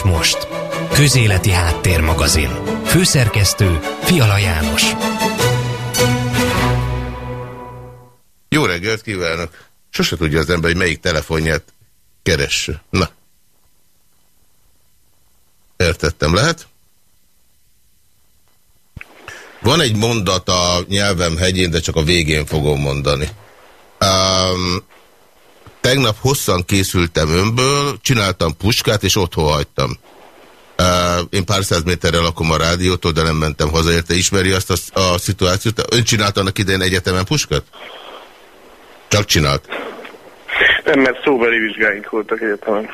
és most. Közéleti Háttérmagazin. Főszerkesztő Fiala János. Jó reggelt kívánok! Sose tudja az ember, hogy melyik telefonját keresse. Na. Értettem, lehet? Van egy mondat a nyelvem hegyén, de csak a végén fogom mondani. Um, tegnap hosszan készültem önből, csináltam puskát, és otthon hagytam. Uh, én pár száz méterrel lakom a rádiótól, de nem mentem haza, érte ismeri azt a, a szituációt. Ön csinált annak idején egyetemen puskát? Csak csinált? Nem, mert szóbeli vizsgáink voltak egyetemen.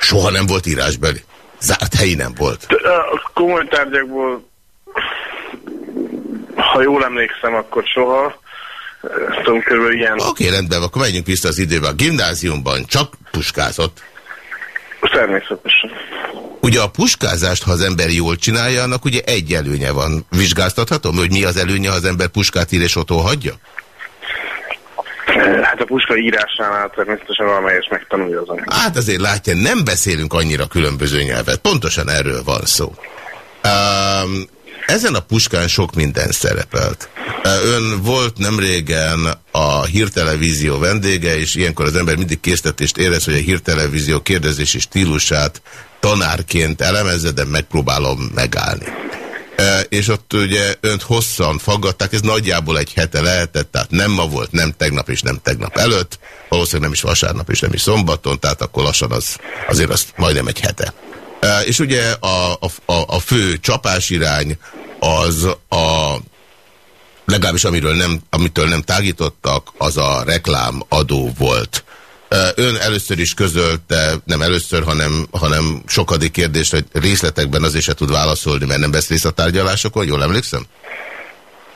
Soha nem volt írásbeli? Zárt helyi nem volt? A komoly tárgyakból, ha jól emlékszem, akkor soha. Tudom, körülbelül ilyen... Oké, rendben, akkor menjünk vissza az időbe. A gimnáziumban csak puskázott? Természetesen. Ugye a puskázást, ha az ember jól csinálja, annak ugye egy előnye van. Vizsgáztathatom, hogy mi az előnye, ha az ember puskát ír és otthon hagyja? Hát a puska írásánál természetesen valamelyes megtanulja az anyag. Hát azért látja, nem beszélünk annyira különböző nyelvet. Pontosan erről van szó. Um, ezen a puskán sok minden szerepelt. Ön volt nemrégen a hírtelevízió vendége, és ilyenkor az ember mindig késztetést érez, hogy a hírtelevízió kérdezési stílusát tanárként elemezze, de megpróbálom megállni. És ott ugye önt hosszan faggatták, ez nagyjából egy hete lehetett, tehát nem ma volt, nem tegnap és nem tegnap előtt, valószínűleg nem is vasárnap és nem is szombaton, tehát akkor lassan az, azért az majdnem egy hete. És ugye a, a, a fő csapásirány az a legalábbis amiről nem, amitől nem tágítottak, az a reklámadó volt. Ön először is közölte, nem először, hanem, hanem sokadik kérdés, hogy részletekben azért se tud válaszolni, mert nem vesz részt a tárgyalásokon, jól emlékszem?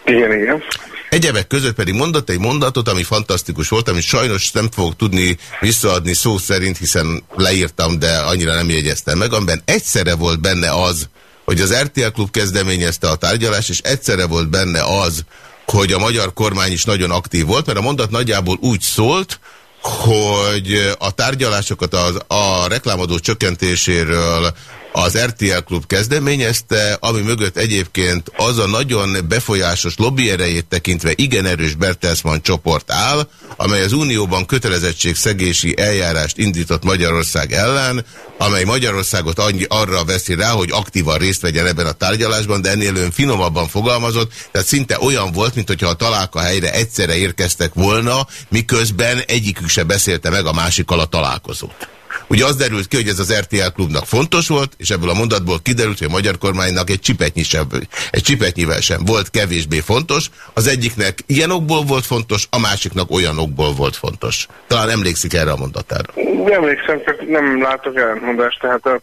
Igen, igen. Egyebek között pedig mondott egy mondatot, ami fantasztikus volt, amit sajnos nem fogok tudni visszaadni szó szerint, hiszen leírtam, de annyira nem jegyeztem meg, amiben egyszerre volt benne az, hogy az RTL Klub kezdeményezte a tárgyalást, és egyszerre volt benne az, hogy a magyar kormány is nagyon aktív volt, mert a mondat nagyjából úgy szólt, hogy a tárgyalásokat az, a reklámadó csökkentéséről az RTL Klub kezdeményezte, ami mögött egyébként az a nagyon befolyásos lobby erejét tekintve igen erős Bertelsmann csoport áll, amely az Unióban kötelezettségszegési eljárást indított Magyarország ellen, amely Magyarországot annyi, arra veszi rá, hogy aktívan részt vegyen ebben a tárgyalásban, de ennél ön finomabban fogalmazott, tehát szinte olyan volt, mint hogyha a találka helyre egyszerre érkeztek volna, miközben egyikük se beszélte meg a másikkal a találkozót. Ugye az derült ki, hogy ez az RTL klubnak fontos volt, és ebből a mondatból kiderült, hogy a magyar kormánynak egy csipetnyi sem, egy csipetnyivel sem volt kevésbé fontos. Az egyiknek ilyen okból volt fontos, a másiknak olyan okból volt fontos. Talán emlékszik erre a mondatára. Emlékszem, csak nem látok ellentmondást, tehát a,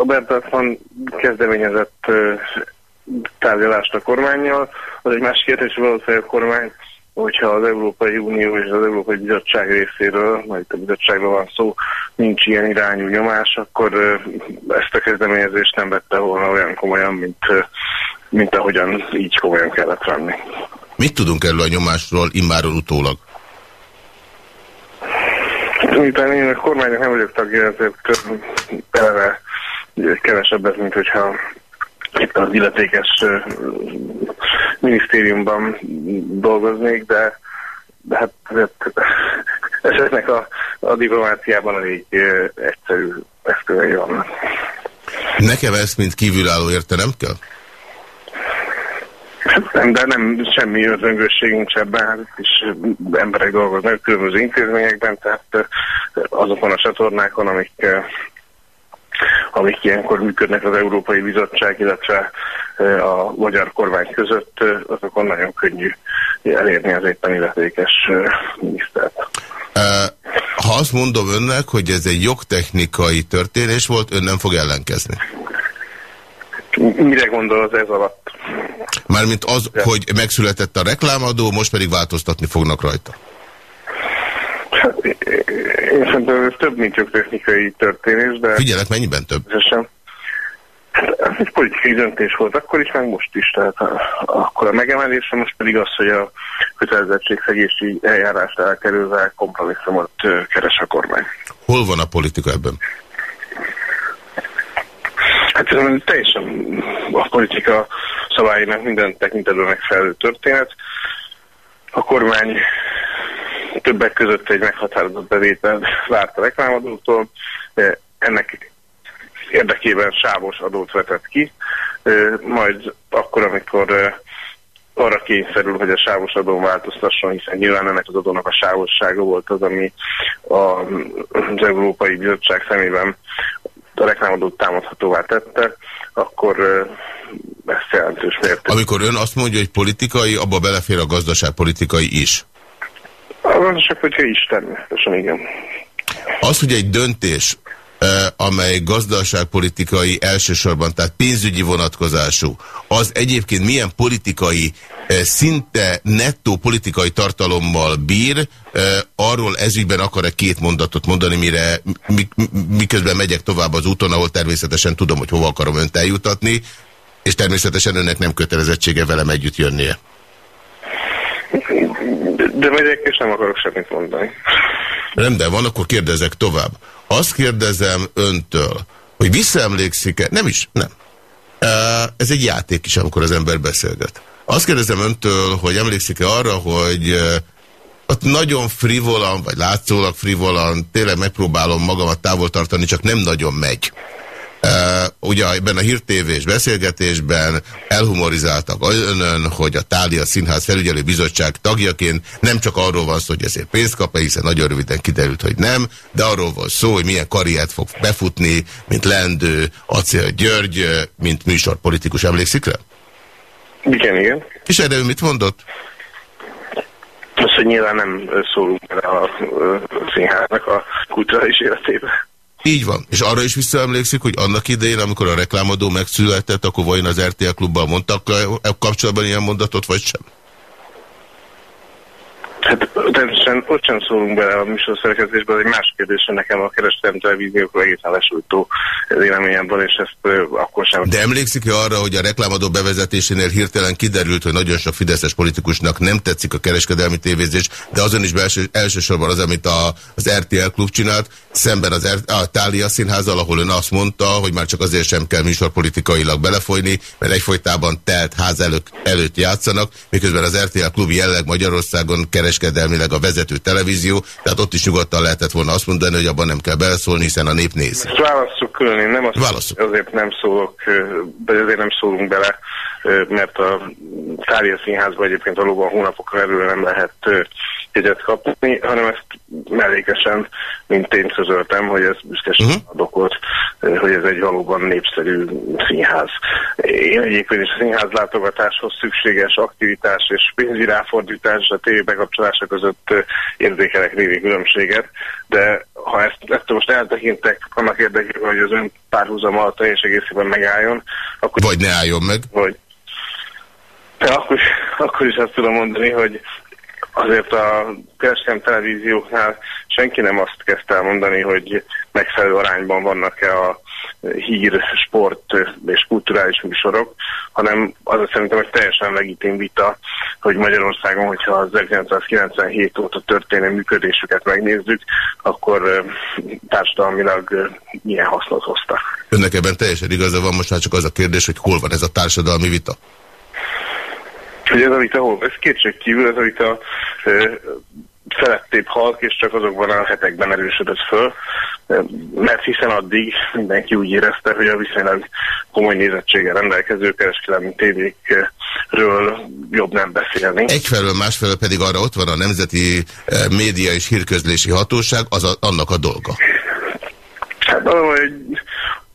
a Berteltman kezdeményezett tárgyalást a kormányjal, az egy másik kérdés, valószínűleg a kormány hogyha az Európai Unió és az Európai Bizottság részéről, majd a bizottságról van szó, nincs ilyen irányú nyomás, akkor ezt a kezdeményezést nem vette volna olyan komolyan, mint, mint ahogyan így komolyan kellett venni. Mit tudunk erről a nyomásról immáron utólag? Miután én a kormánynak nem vagyok tagja, ezért eleve kevesebbet, mint hogyha itt az illetékes minisztériumban dolgoznék, de, de hát ezeknek a, a diplomáciában elég egyszerű eszközei vannak. Nekem ezt, mint kívülálló értenem kell? Nem, de nem semmi özöngösség nincs ebben, hát is emberek dolgoznak különböző intézményekben, tehát azokon a csatornákon, amik amik ilyenkor működnek az Európai Bizottság, illetve a magyar kormány között, azokon nagyon könnyű elérni az éppen illetékes minisztert. Ha azt mondom önnek, hogy ez egy jogtechnikai történés volt, ön nem fog ellenkezni. Mire gondol az ez alatt? Mármint az, ja. hogy megszületett a reklámadó, most pedig változtatni fognak rajta. Szerintem ez több, mint technikai történés, de... Figyelek, mennyiben több? Sem. Ez egy politikai döntés volt akkor is, meg most is. Tehát akkor a megemelése, most pedig az, hogy a kötelezettségszegési eljárást elkerülve kompromisszumot keres a kormány. Hol van a politika ebben? Hát ez teljesen a politika szabályának minden tekintetben megfelelő történet. A kormány többek között egy meghatározott bevétel várt a reklámadótól, de ennek érdekében sávos adót vetett ki, majd akkor, amikor arra kényszerül, hogy a sávos adón változtasson, hiszen nyilván ennek az adónak a sávossága volt az, ami a, az Európai Bizottság szemében a reklámadót támadhatóvá tette, akkor ezt jelentős mértékben. Amikor ön azt mondja, hogy politikai, abba belefér a gazdaságpolitikai is. A gazdaságpolitikai is természetesen, igen. Az, hogy egy döntés amely gazdaságpolitikai elsősorban, tehát pénzügyi vonatkozású, az egyébként milyen politikai, szinte nettó politikai tartalommal bír, arról ezügyben akar-e két mondatot mondani, mire miközben megyek tovább az úton, ahol természetesen tudom, hogy hova akarom önt eljutatni, és természetesen önnek nem kötelezettsége velem együtt jönnie. De megyek, és nem akarok semmit mondani. Rendben van, akkor kérdezek tovább. Azt kérdezem öntől, hogy visszaemlékszik-e? Nem is, nem. Ez egy játék is, amikor az ember beszélget. Azt kérdezem öntől, hogy emlékszik-e arra, hogy ott nagyon frivolan, vagy látszólag frivolan, tényleg megpróbálom magamat távol tartani, csak nem nagyon megy. Uh, ugye ebben a hírtévés beszélgetésben elhumorizáltak önön, hogy a Tália Színház felügyelő bizottság tagjaként nem csak arról van szó, hogy ezért pénzt kap -e, hiszen nagyon röviden kiderült, hogy nem, de arról van szó, hogy milyen karriert fog befutni, mint Lendő, Acél György, mint műsorpolitikus. Emlékszik rá? Igen, igen. És erre ő mit mondott? Azt, hogy nyilván nem szólunk bele a, a színháznak a kulturális életébe. Így van. És arra is visszaemlékszik, hogy annak idején, amikor a reklámadó megszületett, akkor vajon az RTL klubban mondtak kapcsolatban ilyen mondatot, vagy sem? Hát természetesen ott sem szólunk bele a műsorszerkezésbe, egy más kérdés, nekem a kereskedelmi televíziókról egészen lesújtó véleményemben, és ezt akkor sem. De emlékszik-e arra, hogy a reklámadó bevezetésénél hirtelen kiderült, hogy nagyon sok fideszes politikusnak nem tetszik a kereskedelmi tévézés, de azon is belső, elsősorban az, amit a, az RTL klub csinált, szemben az R, a Tália színházzal, ahol ön azt mondta, hogy már csak azért sem kell műsorpolitikailag belefolyni, mert egyfolytában telt ház előtt, előtt játszanak, miközben az RTL klub jelleg Magyarországon keres kereskedelmileg a vezető televízió, tehát ott is nyugodtan lehetett volna azt mondani, hogy abban nem kell beleszólni, hiszen a nép néz. Ezt válasszuk külön, én nem azt Válasszuk. azért nem szólok, de azért nem szólunk bele, mert a Tália Színházban egyébként valóban hónapokra előre nem lehet jegyet kapni, hanem ezt mellékesen, mint tényt közöltem, hogy ez büszkesen uh-huh. adokot, hogy ez egy valóban népszerű színház. Én egyébként is a színház látogatáshoz szükséges aktivitás és pénzügyi ráfordítás a tévé bekapcsolása között érzékelek névi különbséget, de ha ezt, ezt most eltekintek annak érdekében, hogy az ön párhuzama a teljes egészében megálljon, akkor... Vagy ne álljon meg. Vagy, de akkor, akkor is azt tudom mondani, hogy azért a kereskedelmi televízióknál senki nem azt kezdte mondani, hogy megfelelő arányban vannak-e a hír, sport és kulturális műsorok, hanem az szerintem egy teljesen legitim vita, hogy Magyarországon, hogyha az 1997 óta történő működésüket megnézzük, akkor társadalmilag milyen hasznot hoztak. Önnek ebben teljesen igaza van, most már csak az a kérdés, hogy hol van ez a társadalmi vita? Hogy ez a vita hol? Ez kétség kívül, ez a vita felettébb halk, és csak azokban a hetekben erősödött föl, mert hiszen addig mindenki úgy érezte, hogy a viszonylag komoly nézettséggel rendelkező kereskedelmi tévékről jobb nem beszélni. Egyfelől, másfelől pedig arra ott van a Nemzeti Média és Hírközlési Hatóság, az a, annak a dolga. Hát valahogy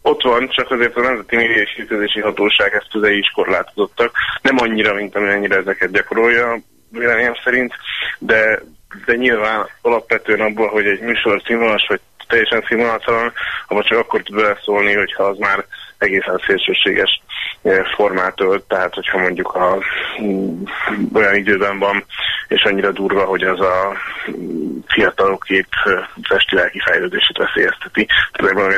ott van, csak azért a Nemzeti Média és Hírközlési Hatóság eszközei is korlátozottak. Nem annyira, mint amennyire ezeket gyakorolja, véleményem szerint, de, de nyilván alapvetően abból, hogy egy műsor színvonalas vagy teljesen színvonaltalan, abban csak akkor tud beleszólni, hogyha az már egészen szélsőséges eh, formát ölt, tehát hogyha mondjuk a, mm, olyan időben van, és annyira durva, hogy az a mm, fiatalok kép testi-lelki eh, fejlődését veszélyezteti.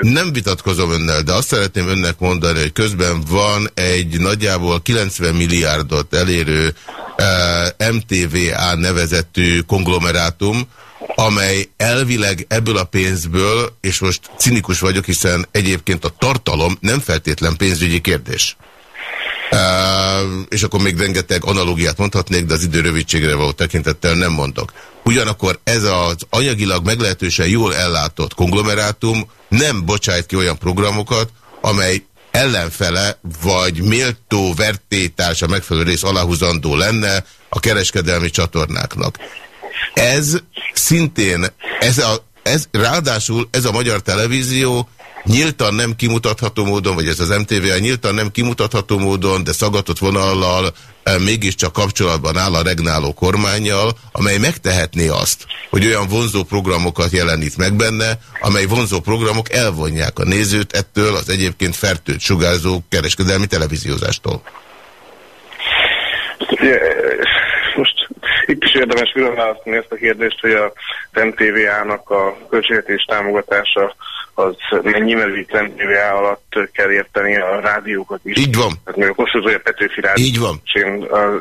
Nem vitatkozom önnel, de azt szeretném önnek mondani, hogy közben van egy nagyjából 90 milliárdot elérő MTVA nevezetű konglomerátum, amely elvileg ebből a pénzből, és most cinikus vagyok, hiszen egyébként a tartalom nem feltétlen pénzügyi kérdés. Uh, és akkor még rengeteg analógiát mondhatnék, de az idő rövidségre való tekintettel nem mondok. Ugyanakkor ez az anyagilag meglehetősen jól ellátott konglomerátum nem bocsájt ki olyan programokat, amely ellenfele vagy méltó vertétársa megfelelő rész aláhúzandó lenne a kereskedelmi csatornáknak. Ez szintén, ez a, ez, ráadásul ez a magyar televízió nyíltan nem kimutatható módon, vagy ez az MTV a nyíltan nem kimutatható módon, de szagatott vonallal mégiscsak kapcsolatban áll a regnáló kormányjal, amely megtehetné azt, hogy olyan vonzó programokat jelenít meg benne, amely vonzó programok elvonják a nézőt ettől az egyébként fertőt sugárzó kereskedelmi televíziózástól. Most itt is érdemes különválasztani ezt a kérdést, hogy a MTV-ának a költségvetés támogatása az mennyi itt MTV alatt kell érteni a rádiókat is. Így van. Tehát még a Kossuth a Petőfi Rádió. Így van. És én a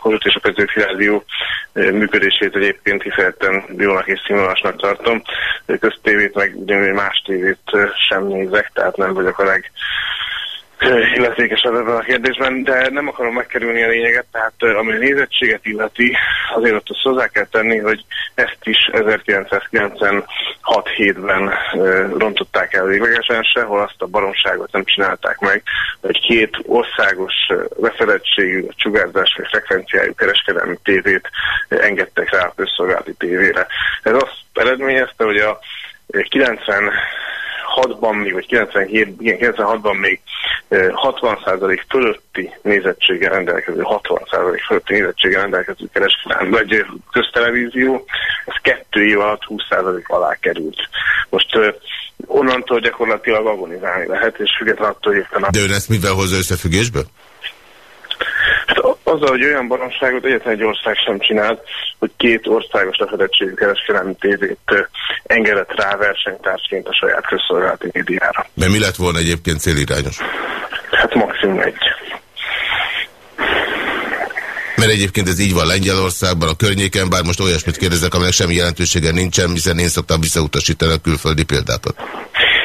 Kossuth és a Petőfi Rádió működését egyébként kifejezetten jónak és színvonalasnak tartom. Köztévét meg más tévét sem nézek, tehát nem vagyok a leg illetékesebb ebben a kérdésben, de nem akarom megkerülni a lényeget, tehát ami a nézettséget illeti, azért ott azt hozzá kell tenni, hogy ezt is 1996-7-ben rontották el véglegesen, sehol azt a baromságot nem csinálták meg, hogy két országos befedettségű, csugárzás vagy frekvenciájú kereskedelmi tévét engedtek rá a közszolgálati tévére. Ez azt eredményezte, hogy a 90 96-ban még, vagy 97, igen, 96-ban még 60% fölötti nézettséggel rendelkező, 60% fölötti nézettséggel rendelkező kereskedelmi, vagy köztelevízió, ez kettő év alatt 20% alá került. Most onnantól gyakorlatilag agonizálni lehet, és függetlenül attól, hogy éppen... De ön ezt mivel hozza összefüggésbe? Hát azzal, hogy olyan baromságot egyetlen egy ország sem csinált, hogy két országos lefedettségű kereskedelmi tévét engedett rá versenytársként a saját közszolgálati médiára. De mi lett volna egyébként célirányos? Hát maximum egy. Mert egyébként ez így van Lengyelországban, a környéken, bár most olyasmit kérdezek, aminek semmi jelentősége nincsen, hiszen én szoktam visszautasítani a külföldi példákat.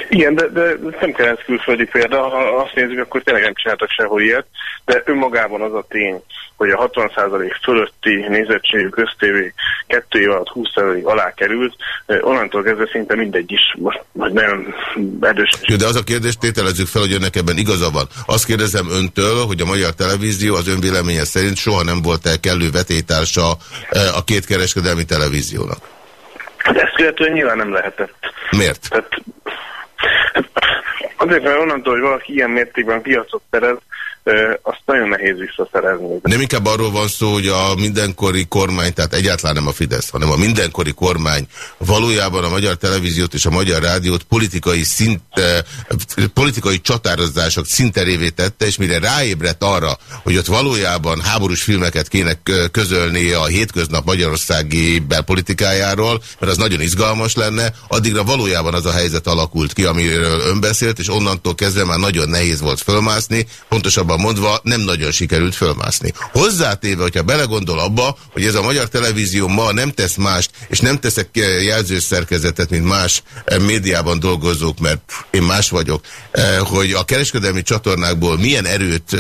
Igen, de, de nem kell ez külföldi példa. Ha azt nézzük, akkor tényleg nem csináltak sehol ilyet, de önmagában az a tény, hogy a 60% fölötti nézettségű köztévé kettő év alatt 20% alá került, onnantól kezdve szinte mindegy is, most vagy nagyon erős. Jó, de az a kérdést tételezzük fel, hogy önnek ebben igaza van. Azt kérdezem öntől, hogy a magyar televízió az ön véleménye szerint soha nem volt el kellő vetétársa a két kereskedelmi televíziónak. Hát ezt követően nyilván nem lehetett. Miért? Tehát Azért, mert onnantól, hogy valaki ilyen mértékben piacot terez, azt nagyon nehéz visszaszerezni. Nem inkább arról van szó, hogy a mindenkori kormány, tehát egyáltalán nem a Fidesz, hanem a mindenkori kormány valójában a magyar televíziót és a magyar rádiót politikai, szint, politikai csatározások szinterévé tette, és mire ráébredt arra, hogy ott valójában háborús filmeket kéne közölni a hétköznap magyarországi belpolitikájáról, mert az nagyon izgalmas lenne, addigra valójában az a helyzet alakult ki, amiről ön beszélt, és onnantól kezdve már nagyon nehéz volt fölmászni, pontosabban pontosabban mondva nem nagyon sikerült fölmászni. Hozzátéve, hogyha belegondol abba, hogy ez a magyar televízió ma nem tesz mást, és nem teszek jelzős szerkezetet, mint más eh, médiában dolgozók, mert én más vagyok, eh, hogy a kereskedelmi csatornákból milyen erőt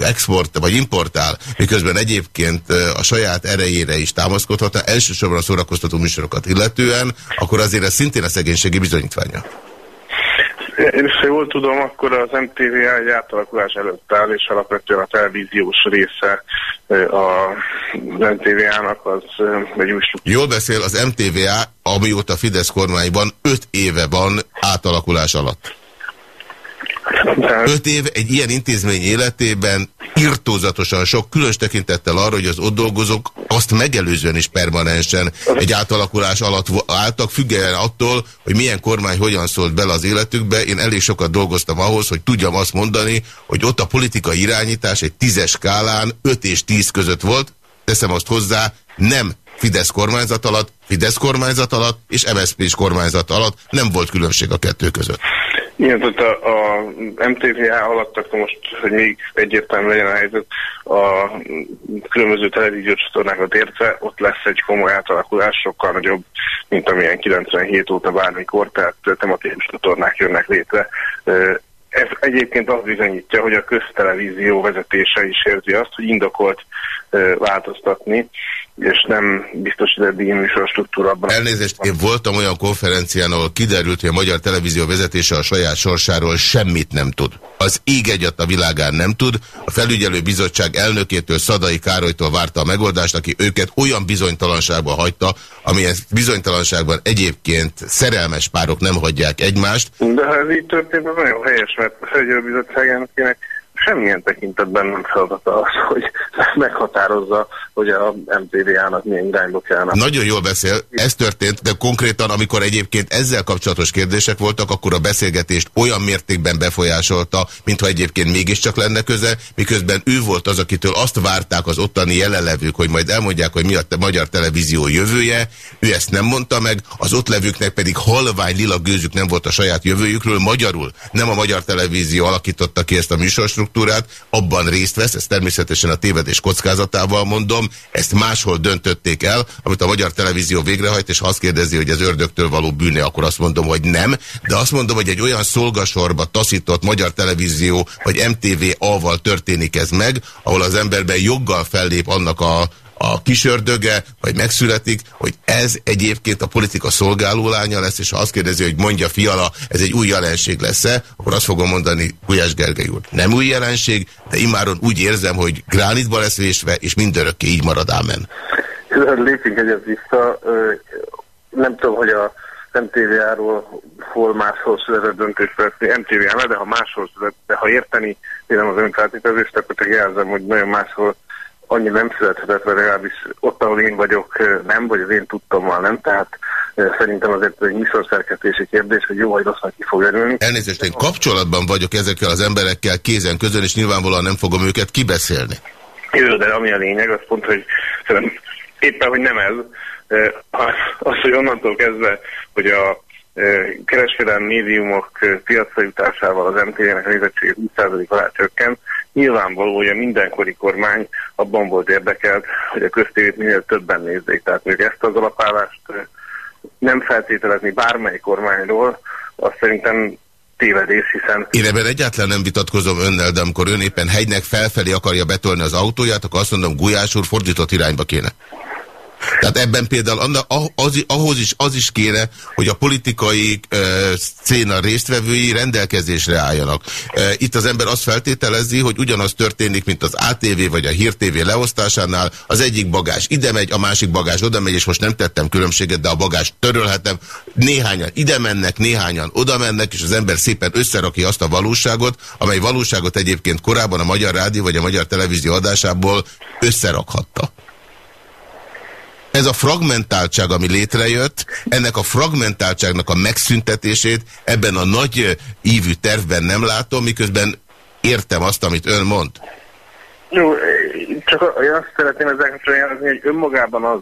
export vagy importál, miközben egyébként a saját erejére is támaszkodhatna, elsősorban a szórakoztató műsorokat illetően, akkor azért ez szintén a szegénységi bizonyítványa. Én is jól tudom, akkor az MTV egy átalakulás előtt áll, és alapvetően a televíziós része a MTVA-nak az egy új Jól beszél, az MTVA, amióta Fidesz kormányban, öt éve van átalakulás alatt. Öt év egy ilyen intézmény életében irtózatosan sok, különös tekintettel arra, hogy az ott dolgozók azt megelőzően is permanensen egy átalakulás alatt álltak, függően attól, hogy milyen kormány hogyan szólt bele az életükbe. Én elég sokat dolgoztam ahhoz, hogy tudjam azt mondani, hogy ott a politikai irányítás egy tízes skálán 5 és 10 között volt, teszem azt hozzá, nem Fidesz kormányzat alatt, Fidesz kormányzat alatt és MSZP-s kormányzat alatt nem volt különbség a kettő között. Igen, tehát a, a MTVA alatt akkor most, hogy még egyértelmű legyen a helyzet, a különböző televíziós csatornákat értve, ott lesz egy komoly átalakulás, sokkal nagyobb, mint amilyen 97 óta bármikor, tehát tematikus csatornák jönnek létre. Ez egyébként azt bizonyítja, hogy a köztelevízió vezetése is érzi azt, hogy indokolt változtatni, és nem biztosít eddigi műsorstruktúra abban. Elnézést, én voltam olyan konferencián, ahol kiderült, hogy a magyar televízió vezetése a saját sorsáról semmit nem tud. Az ég egyat a világán nem tud. A felügyelő bizottság elnökétől, Szadai Károlytól várta a megoldást, aki őket olyan bizonytalanságban hagyta, amilyen bizonytalanságban egyébként szerelmes párok nem hagyják egymást. De ha ez így történt, az nagyon helyes, mert a felügyelő bizottság elnökének semmilyen tekintetben nem feladata az, hogy meghatározza, hogy a MTV-ának milyen irányba kellene. Nagyon jól beszél, ez történt, de konkrétan, amikor egyébként ezzel kapcsolatos kérdések voltak, akkor a beszélgetést olyan mértékben befolyásolta, mintha egyébként mégiscsak lenne köze, miközben ő volt az, akitől azt várták az ottani jelenlevők, hogy majd elmondják, hogy mi a magyar televízió jövője, ő ezt nem mondta meg, az ott levőknek pedig halvány lila gőzük nem volt a saját jövőjükről, magyarul nem a magyar televízió alakította ki ezt a műsorstruktúrát, struktúrát, abban részt vesz, ezt természetesen a tévedés kockázatával mondom, ezt máshol döntötték el, amit a Magyar Televízió végrehajt, és ha azt kérdezi, hogy ez ördögtől való bűne, akkor azt mondom, hogy nem, de azt mondom, hogy egy olyan szolgasorba taszított Magyar Televízió vagy MTV-val történik ez meg, ahol az emberben joggal fellép annak a a kisördöge, vagy megszületik, hogy ez egyébként a politika szolgáló lánya lesz, és ha azt kérdezi, hogy mondja Fiala, ez egy új jelenség lesz-e, akkor azt fogom mondani Gulyás Gergely úr. Nem új jelenség, de immáron úgy érzem, hogy gránitba lesz vésve, és mindörökké így marad, ámen. Lépjünk egyet vissza. Nem tudom, hogy a MTV-ról hol máshol született döntés MTV-nál, de ha máshol született, de ha érteni, én nem az önfeltételezést, akkor jelzem, hogy nagyon máshol annyi nem születhetett, vagy legalábbis ott, ahol én vagyok, nem, vagy az én tudtommal nem, tehát szerintem azért egy műsorszerkesztési kérdés, hogy jó vagy rossz, ki fog örülni. Elnézést, én kapcsolatban vagyok ezekkel az emberekkel kézen közön, és nyilvánvalóan nem fogom őket kibeszélni. Jó, de ami a lényeg, az pont, hogy éppen, hogy nem ez, az, hogy onnantól kezdve, hogy a kereskedelmi médiumok piacra jutásával az MTV-nek a nézettsége 20% alá csökkent, nyilvánvaló, hogy a mindenkori kormány abban volt érdekelt, hogy a köztévét minél többen nézzék. Tehát még ezt az alapállást nem feltételezni bármely kormányról, azt szerintem tévedés, hiszen... Én ebben egyáltalán nem vitatkozom önnel, de amikor ön éppen hegynek felfelé akarja betolni az autóját, akkor azt mondom, Gulyás úr fordított irányba kéne. Tehát ebben például az, ahhoz is az is kéne, hogy a politikai e, széna résztvevői rendelkezésre álljanak. E, itt az ember azt feltételezi, hogy ugyanaz történik, mint az ATV vagy a Hír TV leosztásánál. Az egyik bagás ide megy, a másik bagás oda megy, és most nem tettem különbséget, de a bagás törölhetem. Néhányan ide mennek, néhányan oda mennek, és az ember szépen összerakja azt a valóságot, amely valóságot egyébként korábban a Magyar Rádió vagy a Magyar Televízió adásából összerakhatta. Ez a fragmentáltság, ami létrejött, ennek a fragmentáltságnak a megszüntetését ebben a nagy ívű tervben nem látom, miközben értem azt, amit ön mond. Jó, csak én azt szeretném ezzel jelezni, hogy önmagában az,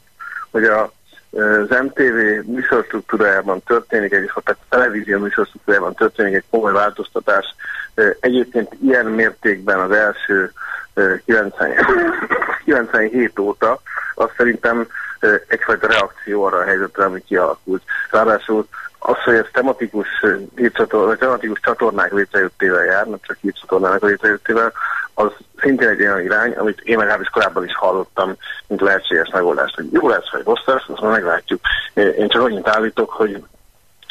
hogy a, az MTV műsorstruktúrájában történik, egy, a televízió műsorstruktúrájában történik egy komoly változtatás. Egyébként ilyen mértékben az első 90, 97 óta, azt szerintem egyfajta reakció arra a helyzetre, ami kialakult. Ráadásul az, hogy ez tematikus, vagy tematikus csatornák létrejöttével jár, nem csak hírcsatornának létrejöttével, az szintén egy olyan irány, amit én legalábbis korábban is hallottam, mint lehetséges megoldást, hogy jó lesz, vagy rossz lesz, azt meglátjuk. Én csak annyit állítok, hogy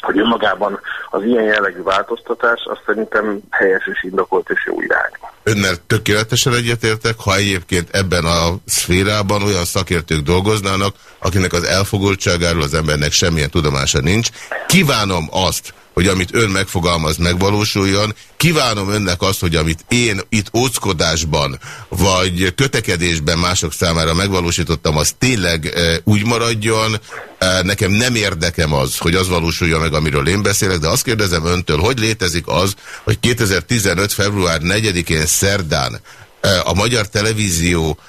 hogy önmagában az ilyen jellegű változtatás azt szerintem helyes és indokolt és jó irány. Önnel tökéletesen egyetértek, ha egyébként ebben a szférában olyan szakértők dolgoznának, akinek az elfogultságáról az embernek semmilyen tudomása nincs. Kívánom azt, hogy amit ön megfogalmaz, megvalósuljon. Kívánom önnek azt, hogy amit én itt óckodásban, vagy kötekedésben mások számára megvalósítottam, az tényleg e, úgy maradjon. E, nekem nem érdekem az, hogy az valósuljon meg, amiről én beszélek, de azt kérdezem öntől, hogy létezik az, hogy 2015. február 4-én szerdán e, a Magyar Televízió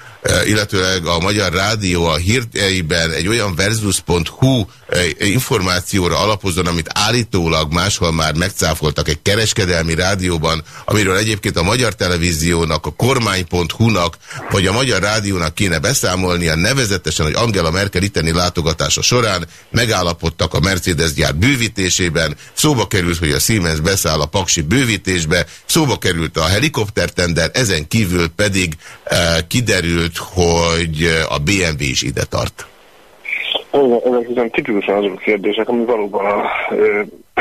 illetőleg a Magyar Rádió a hírteiben egy olyan versus.hu információra alapozon, amit állítólag máshol már megcáfoltak egy kereskedelmi rádióban, amiről egyébként a Magyar Televíziónak, a kormány.hu-nak vagy a Magyar Rádiónak kéne beszámolnia, nevezetesen, hogy Angela Merkel itteni látogatása során megállapodtak a Mercedes gyár bővítésében, szóba került, hogy a Siemens beszáll a Paksi bővítésbe, szóba került a helikoptertender, ezen kívül pedig e, kiderült, hogy a BMW is ide tart. Ezek hiszen tipikusan azok a kérdések, ami valóban a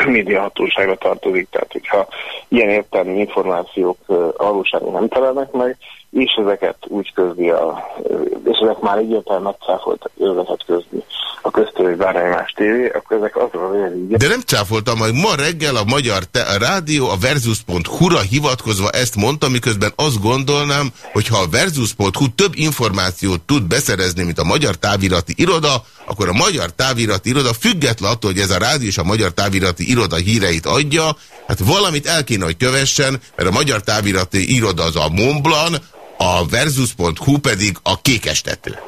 médiahatóságra tartozik. Tehát, hogyha ilyen értelmi információk valóságban nem telelnek meg, és ezeket úgy közdi, a, és ezek már egyáltalán megcáfolt lehet közni a köztől, hogy bármely más tévé, akkor ezek azok a vélemények. De nem cáfoltam, hogy ma reggel a Magyar te a Rádió a Versus.hu-ra hivatkozva ezt mondta, miközben azt gondolnám, hogy ha a Versus.hu több információt tud beszerezni, mint a Magyar Távirati Iroda, akkor a Magyar Távirati Iroda független attól, hogy ez a rádió és a Magyar Távirati Iroda híreit adja, hát valamit el kéne, hogy kövessen, mert a Magyar Távirati Iroda az a Montblanc, a versus.hu pedig a kékestető.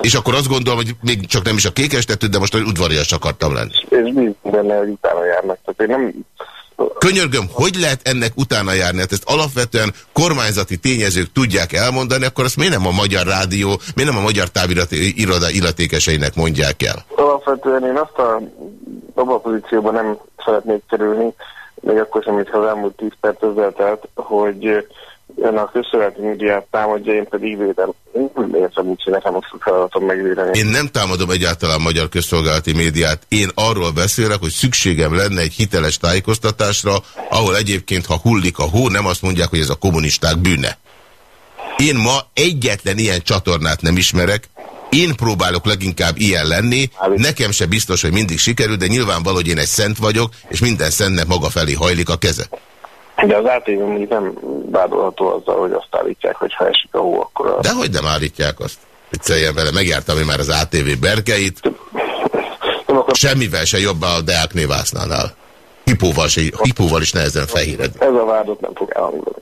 És akkor azt gondolom, hogy még csak nem is a kékestető, de most udvarias akartam lenni. És bízom benne, hogy utána járnak. Tehát én nem... Könyörgöm, hogy lehet ennek utána járni? Hát ezt alapvetően kormányzati tényezők tudják elmondani, akkor azt miért nem a Magyar Rádió, miért nem a Magyar Távirati Iroda illetékeseinek mondják el? Alapvetően én azt a, abban a pozícióban nem szeretnék kerülni, még akkor sem, hogyha az elmúlt 10 perc ezzel telt, hogy ön a közszolgálati médiát támadja, én pedig védem. Én hogy nekem a feladatom megvédeni. Én nem támadom egyáltalán magyar közszolgálati médiát. Én arról beszélek, hogy szükségem lenne egy hiteles tájékoztatásra, ahol egyébként, ha hullik a hó, nem azt mondják, hogy ez a kommunisták bűne. Én ma egyetlen ilyen csatornát nem ismerek, én próbálok leginkább ilyen lenni, nekem se biztos, hogy mindig sikerül, de nyilvánvaló, hogy én egy szent vagyok, és minden szentnek maga felé hajlik a keze. De az ATV mondjuk nem vádolható azzal, hogy azt állítják, hogy ha esik a hó, akkor a... Dehogy nem állítják azt. Vicceljen vele, megjártam én már az ATV berkeit. Semmivel se jobb a Deák Névásznánál. Hipóval, se, hipóval is nehezen fehéred. Ez a vádot nem fog elhangzani.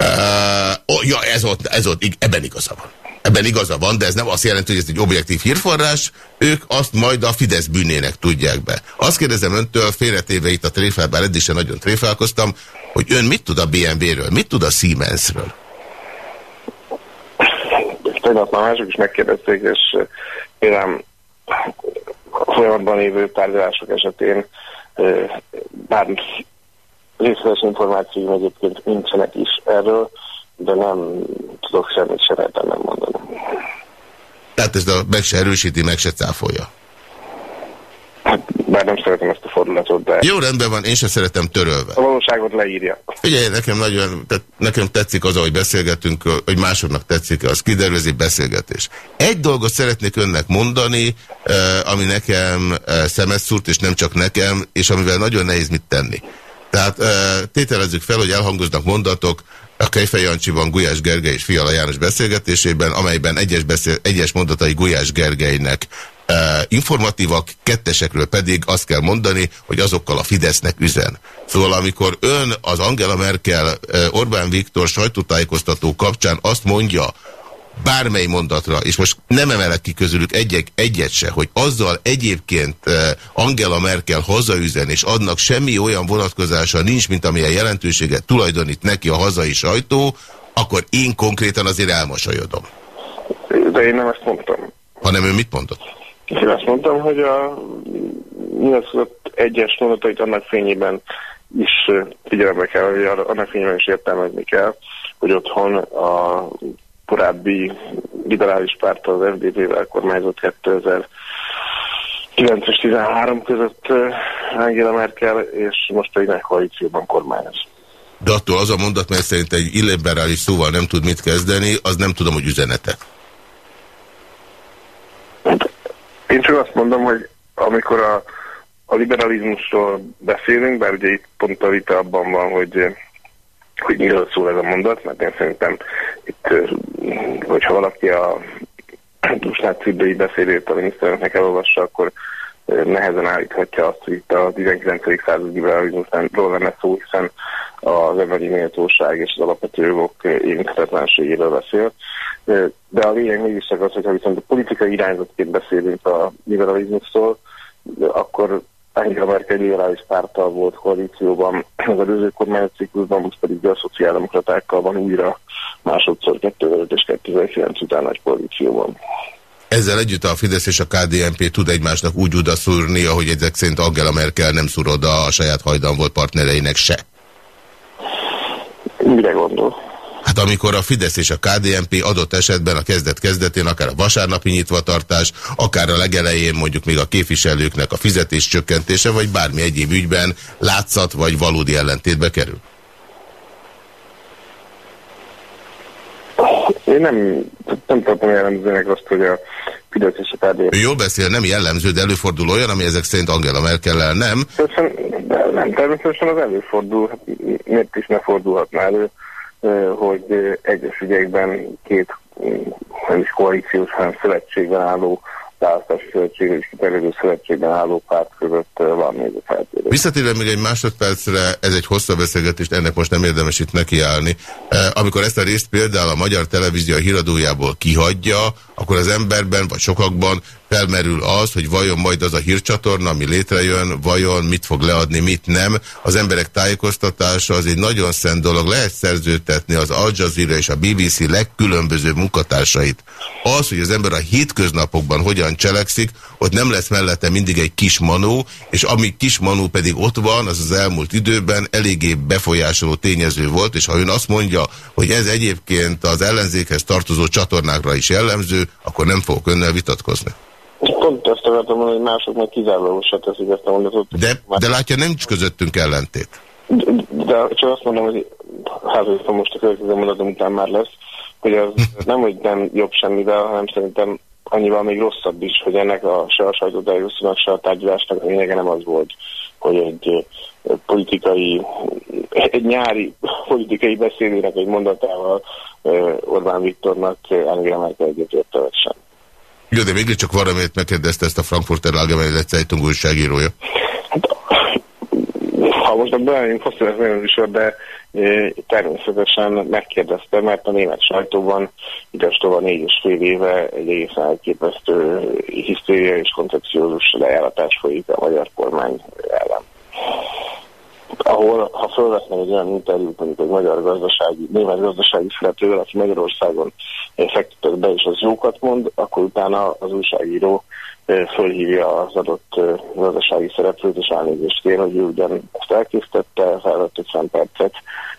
Uh, oh, ja, ez ott, ez ott, ebben igaza van. Ebben igaza van, de ez nem azt jelenti, hogy ez egy objektív hírforrás, ők azt majd a Fidesz bűnének tudják be. Azt kérdezem öntől, félretéve itt a tréfel, bár eddig sem nagyon tréfálkoztam, hogy ön mit tud a BMW-ről, mit tud a Siemensről? Tegnap már mások is megkérdezték, és például folyamatban lévő tárgyalások esetén bár részletes információim egyébként nincsenek is erről, de nem tudok semmit sem nem mondani. Tehát ez a meg se erősíti, meg se cáfolja. Hát, bár nem szeretem ezt a fordulatot, de... Jó, rendben van, én sem szeretem törölve. A valóságot leírja. Figyelj, nekem nagyon, tehát nekem tetszik az, ahogy beszélgetünk, hogy másoknak tetszik, az kiderül, ez egy beszélgetés. Egy dolgot szeretnék önnek mondani, ami nekem szemet szúrt, és nem csak nekem, és amivel nagyon nehéz mit tenni. Tehát eh, tételezzük fel, hogy elhangoznak mondatok, a Kejfej Jancsiban Gulyás Gergely és Fiala János beszélgetésében, amelyben egyes, beszél, egyes mondatai Gulyás Gergelynek informatívak, kettesekről pedig azt kell mondani, hogy azokkal a Fidesznek üzen. Szóval amikor ön az Angela Merkel Orbán Viktor sajtótájékoztató kapcsán azt mondja, bármely mondatra, és most nem emelek ki közülük egyek, egyet se, hogy azzal egyébként Angela Merkel hazaüzen, és adnak semmi olyan vonatkozása nincs, mint amilyen jelentőséget tulajdonít neki a hazai sajtó, akkor én konkrétan azért elmosolyodom. De én nem ezt mondtam. Hanem ő mit mondott? Én azt mondtam, hogy a nyilatkozott egyes mondatait annak fényében is figyelembe kell, hogy annak fényében is értelmezni kell, hogy otthon a korábbi liberális párt az FDP-vel kormányzott 2009 és 13 között Angela Merkel, és most egy koalícióban kormányoz. De attól az a mondat, mert szerint egy illiberális szóval nem tud mit kezdeni, az nem tudom, hogy üzenete. Hát, én csak azt mondom, hogy amikor a, a liberalizmusról beszélünk, bár ugye itt pont a vita abban van, hogy hogy miről szól ez a mondat, mert én szerintem itt, hogyha valaki a Dusnát Cibbei beszédét a miniszterelnöknek elolvassa, akkor nehezen állíthatja azt, hogy itt a 19. század liberalizmusról lenne szó, hiszen az emberi méltóság és az alapvető jogok érinthetetlenségéről beszél. De a lényeg mégis az, hogyha viszont a politikai irányzatként beszélünk a liberalizmusról, akkor Angela Merkel liberális párttal volt koalícióban az előző kormányciklusban, most pedig a szociáldemokratákkal van újra másodszor 2005 és 2009 után nagy koalícióban. Ezzel együtt a Fidesz és a KDNP tud egymásnak úgy udaszúrni, ahogy ezek szerint Angela Merkel nem szúr oda a saját hajdan volt partnereinek se. Mire gondol? Hát amikor a Fidesz és a KDNP adott esetben a kezdet-kezdetén, akár a vasárnapi nyitvatartás, akár a legelején mondjuk még a képviselőknek a fizetés csökkentése, vagy bármi egyéb ügyben látszat vagy valódi ellentétbe kerül? Én nem, nem tartom jellemzőnek azt, hogy a Fidesz és a KDNP... Jól beszél, nem jellemző, de előfordul olyan, ami ezek szerint Angela Merkel-el nem. de nem, természetesen az előfordul, hát miért is ne fordulhatna elő hogy egyes ügyekben két nem is koalíciós, hanem szövetségben álló választási szövetség és kiterjedő szövetségben álló párt között van feltérés. Visszatérve még egy másodpercre, ez egy hosszabb beszélgetést, ennek most nem érdemes itt nekiállni. Amikor ezt a részt például a Magyar Televízió híradójából kihagyja, akkor az emberben, vagy sokakban felmerül az, hogy vajon majd az a hírcsatorna, ami létrejön, vajon mit fog leadni, mit nem. Az emberek tájékoztatása az egy nagyon szent dolog. Lehet szerzőtetni az Al Jazeera és a BBC legkülönbözőbb munkatársait. Az, hogy az ember a hétköznapokban hogyan cselekszik, ott nem lesz mellette mindig egy kis manó, és ami kis manó pedig ott van, az az elmúlt időben eléggé befolyásoló tényező volt, és ha ön azt mondja, hogy ez egyébként az ellenzékhez tartozó csatornákra is jellemző, akkor nem fogok önnel vitatkozni. Pont ezt akartam mondani, hogy mások meg kizárólagosra teszik ezt a mondatot. De, de látja, nincs közöttünk ellentét. De, de csak azt mondom, hogy hát most a következő mondatom után már lesz, hogy az nem, hogy nem jobb semmivel, hanem szerintem annyival még rosszabb is, hogy ennek a se a sajtótájékoztatónak, se a tárgyalásnak a lényege nem az volt, hogy egy politikai, egy nyári politikai beszédének egy mondatával Orbán Viktornak Angela Merkel egyetértőleg sem. Jó, de mégis csak valamiért megkérdezte ezt a Frankfurter Allgemeine Zeitung újságírója. Hát, ha most a beállunk hosszú is, de e, természetesen megkérdezte, mert a német sajtóban igaztóval négy és fél éve egy egészen elképesztő hisztéria és koncepciózus lejáratás folyik a magyar kormány ellen ahol ha felvesznek egy olyan interjút, mondjuk egy magyar gazdasági, német gazdasági szereplővel, aki Magyarországon fektetett be és az jókat mond, akkor utána az újságíró fölhívja az adott gazdasági szereplőt, és elnézést kér, hogy ő ugyan ezt elkészítette, felvett 50 percet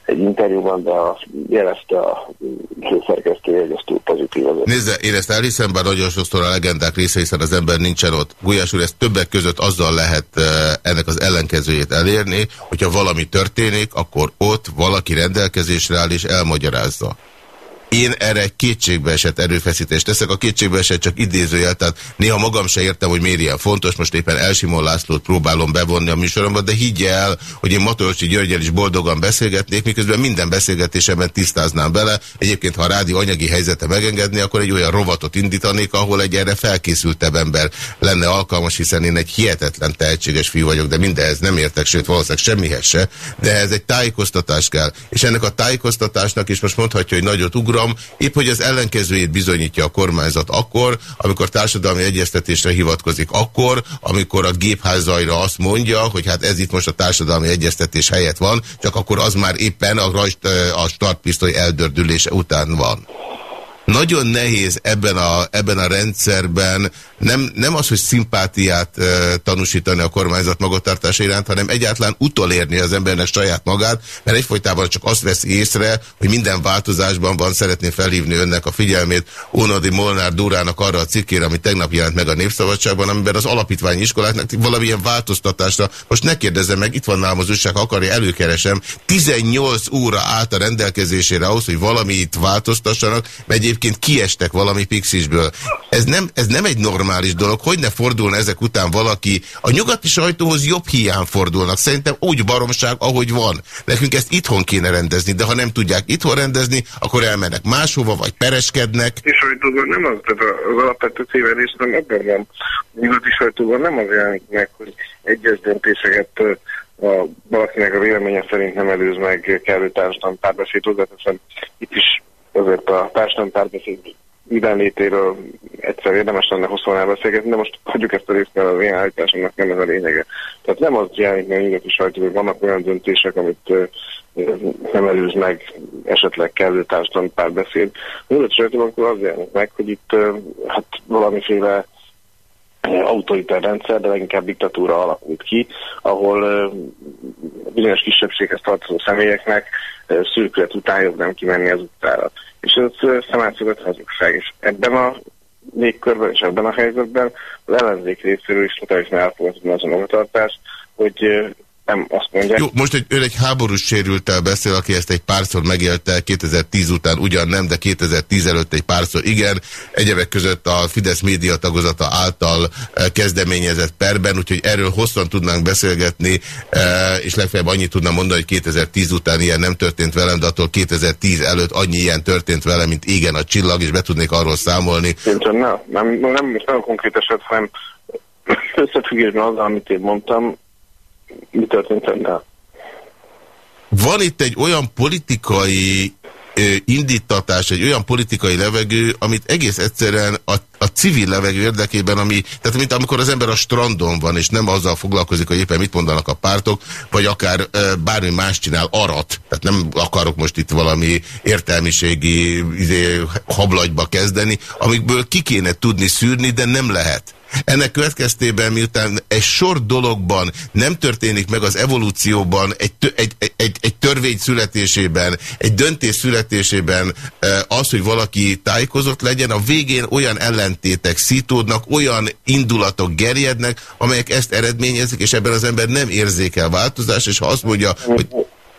egy interjúban, de a, jelezte a főszerkesztő, hogy ez Azért. Nézze, én ezt elhiszem, bár nagyon sokszor a legendák része, hiszen az ember nincsen ott. Gulyás úr, ezt többek között azzal lehet ennek az ellenkezőjét elérni, hogyha valami történik, akkor ott valaki rendelkezésre áll és elmagyarázza. Én erre egy kétségbeesett erőfeszítést teszek. A kétségbeesett csak idézőjel, tehát néha magam se értem, hogy miért ilyen fontos. Most éppen Elsimon Lászlót próbálom bevonni a műsoromba, de higgye el, hogy én Matolcsi Györgyel is boldogan beszélgetnék, miközben minden beszélgetésemben tisztáznám bele. Egyébként, ha a rádió anyagi helyzete megengedni, akkor egy olyan rovatot indítanék, ahol egy erre felkészültebb ember lenne alkalmas, hiszen én egy hihetetlen tehetséges fiú vagyok, de mindehez nem értek, sőt valószínűleg semmihez se. De ez egy tájékoztatás kell. És ennek a tájékoztatásnak is most mondhatja, hogy nagyot ugrom, uram, épp hogy az ellenkezőjét bizonyítja a kormányzat akkor, amikor társadalmi egyeztetésre hivatkozik, akkor, amikor a gépházajra azt mondja, hogy hát ez itt most a társadalmi egyeztetés helyett van, csak akkor az már éppen a, a startpisztoly eldördülése után van. Nagyon nehéz ebben a, ebben a rendszerben nem, nem az, hogy szimpátiát e, tanúsítani a kormányzat magatartása iránt, hanem egyáltalán utolérni az embernek saját magát, mert egyfolytában csak azt vesz észre, hogy minden változásban van, szeretném felhívni önnek a figyelmét Ónodi Molnár Durának arra a cikkére, ami tegnap jelent meg a Népszabadságban, amiben az alapítványi iskoláknak valamilyen változtatásra, most ne kérdezzem meg, itt van nálam az újság, akarja, előkeresem, 18 óra állt a rendelkezésére ahhoz, hogy valami itt változtassanak, mert egyébként kiestek valami pixisből. Ez nem, ez nem egy normális dolog. Hogy ne fordulna ezek után valaki? A nyugati sajtóhoz jobb hiány fordulnak. Szerintem úgy baromság, ahogy van. Nekünk ezt itthon kéne rendezni, de ha nem tudják itthon rendezni, akkor elmennek máshova, vagy pereskednek. És sajtóban nem az, tehát az alapvető tévedés nem ebben van. A nyugati sajtóban nem az jelenik meg, hogy egyes döntéseket a, valakinek a véleménye szerint nem előz meg kellő társadalmi párbeszéd hozzáteszem. Itt is azért a társadalmi párbeszéd létéről egyszer érdemes lenne hosszúan elbeszélgetni, de most hagyjuk ezt a részt, mert az én állításomnak nem ez a lényege. Tehát nem az jelenik meg nyugati sajtó, hogy vannak olyan döntések, amit nem előz meg esetleg kellő társadalmi párbeszéd. A nyugati sajtóban akkor az jelenik meg, hogy itt hát valamiféle autoritár rendszer, de leginkább diktatúra alakult ki, ahol bizonyos kisebbséghez tartozó személyeknek szürkület után jobb nem kimenni az utcára. És ez szemátszogat hazugság. És ebben a légkörben és ebben a helyzetben az ellenzék részéről is totálisan elfogadható az a magatartás, hogy nem azt mondják. Jó, most egy, ön egy háborús sérültel beszél, aki ezt egy párszor megélte, 2010 után ugyan nem, de 2010 előtt egy párszor igen. Egyebek között a Fidesz média tagozata által eh, kezdeményezett perben, úgyhogy erről hosszan tudnánk beszélgetni, eh, és legfeljebb annyit tudnám mondani, hogy 2010 után ilyen nem történt velem, de attól 2010 előtt annyi ilyen történt velem, mint igen a csillag, és be tudnék arról számolni. Szerintem nem, nem, nem, nem konkrét eset, hanem összefüggésben azzal, amit én mondtam, mi történt ennél? Van itt egy olyan politikai indítatás, egy olyan politikai levegő, amit egész egyszerűen a, a civil levegő érdekében, ami, tehát mint amikor az ember a strandon van, és nem azzal foglalkozik, hogy éppen mit mondanak a pártok, vagy akár e, bármi más csinál, arat. Tehát nem akarok most itt valami értelmiségi izé, hablagyba kezdeni, amikből ki kéne tudni szűrni, de nem lehet. Ennek következtében, miután egy sor dologban nem történik meg az evolúcióban, egy, egy, egy, egy törvény születésében, egy döntés születésében az, hogy valaki tájékozott legyen, a végén olyan ellentétek szítódnak, olyan indulatok gerjednek, amelyek ezt eredményezik, és ebben az ember nem érzékel változás, és ha azt mondja, hogy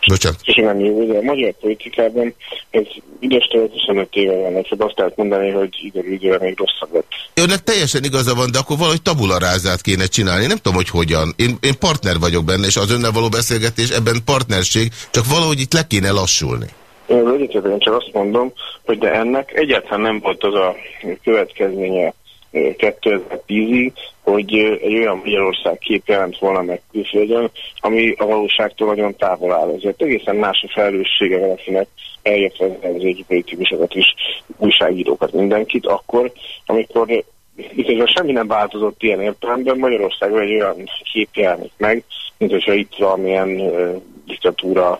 Bocsánat. Köszönöm, jó, a magyar politikában ez ügyestől 25 éve van, csak azt lehet mondani, hogy idő időre még rosszabb lett. Önnek teljesen igaza van, de akkor valahogy tabularázát kéne csinálni. Nem tudom, hogy hogyan. Én, én partner vagyok benne, és az önnel való beszélgetés ebben partnerség, csak valahogy itt le kéne lassulni. Én csak azt mondom, hogy de ennek egyáltalán nem volt az a következménye 2010-ig, hogy egy olyan Magyarország kép jelent volna meg külföldön, ami a valóságtól nagyon távol áll. Ezért egészen más a felelőssége valakinek elértve az egyik politikusokat is, újságírókat, mindenkit, akkor, amikor miközben semmi nem változott ilyen értelemben, Magyarországon egy olyan kép jelenik meg, mint hogyha itt valamilyen uh, diktatúra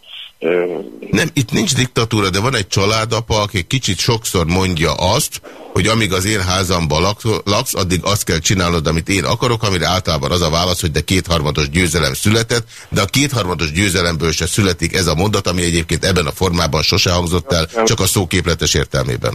nem, itt nincs diktatúra, de van egy családapa, aki kicsit sokszor mondja azt, hogy amíg az én házamban laksz, addig azt kell csinálnod, amit én akarok, amire általában az a válasz, hogy de kétharmados győzelem született, de a kétharmados győzelemből se születik ez a mondat, ami egyébként ebben a formában sose hangzott el, csak a szóképletes értelmében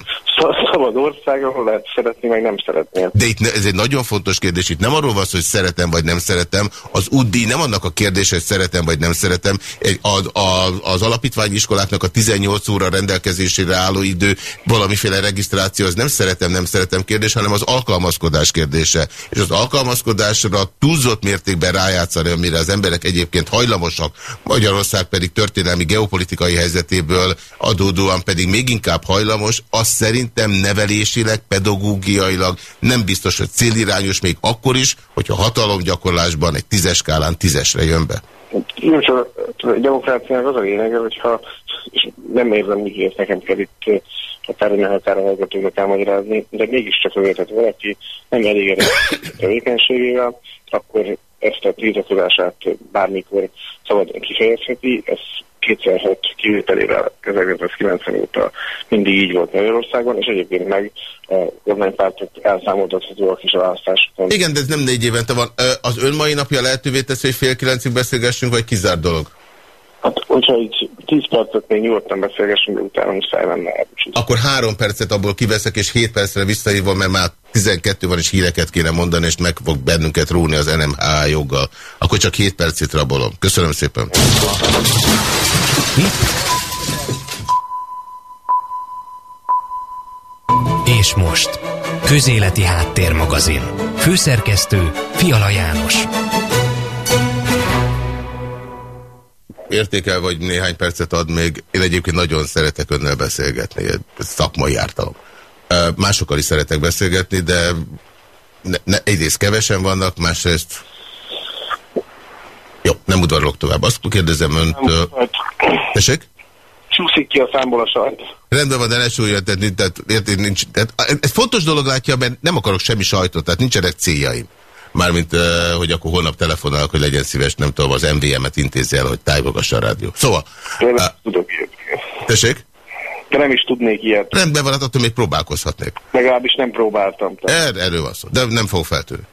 szabad ország, ahol lehet szeretni, meg nem szeretni. De itt ez egy nagyon fontos kérdés. Itt nem arról van hogy szeretem, vagy nem szeretem. Az UDI nem annak a kérdés, hogy szeretem, vagy nem szeretem. Egy, a, a, az alapítványiskoláknak a 18 óra rendelkezésére álló idő, valamiféle regisztráció, az nem szeretem, nem szeretem kérdés, hanem az alkalmazkodás kérdése. És az alkalmazkodásra túlzott mértékben rájátszani, amire az emberek egyébként hajlamosak, Magyarország pedig történelmi geopolitikai helyzetéből adódóan pedig még inkább hajlamos, az szerintem nevelésileg, pedagógiailag nem biztos, hogy célirányos még akkor is, hogyha hatalomgyakorlásban egy tízes skálán tízesre jön be. Nem csak a demokráciának az a lényege, hogyha és nem érzem úgy, hogy nekem kell itt határon a határa hallgatóknak elmagyarázni, de mégiscsak azért, hogy valaki nem elég tevékenységével, akkor ezt a tiltakozását bármikor szabadon kifejezheti, ez 2006 kivételével 1990 óta mindig így volt Magyarországon, és egyébként meg a kormánypártok elszámoltathatóak is a választásokon. Igen, de ez nem négy évente van. Az ön mai napja lehetővé teszi, hogy fél kilencig beszélgessünk, vagy kizár dolog? Hát, hogyha így 10 percet még nyugodtan beszélgessünk, de utána muszáj lenne elbúcsúzni. Akkor három percet abból kiveszek, és 7 percre visszahívom, mert már 12 van, és híreket kéne mondani, és meg fog bennünket róni az NMH joggal. Akkor csak 7 percet rabolom. Köszönöm szépen. És most, Közéleti Háttérmagazin. Főszerkesztő Fiala János. Értékel, vagy néhány percet ad még. Én egyébként nagyon szeretek önnel beszélgetni, ez szakmai ártalom. Másokkal is szeretek beszélgetni, de ne, ne, egyrészt kevesen vannak, másrészt Jó, nem udvarlok tovább. Azt kérdezem önt... Tessék? Csúszik ki a számból a sajt. Rendben van, de ne súlja, tehát, tehát, nincs, tehát, ez fontos dolog látja, mert nem akarok semmi sajtot, tehát nincsenek céljaim. Mármint, hogy akkor holnap telefonálok, hogy legyen szíves, nem tudom, az MVM-et intézze el, hogy tájbogassa a rádió. Szóval... Én uh, tudok ilyet. Tessék? De nem is tudnék ilyet. Rendben van, hát attól még próbálkozhatnék. Legalábbis nem próbáltam. Er, erről van szó, de nem fog feltűnni.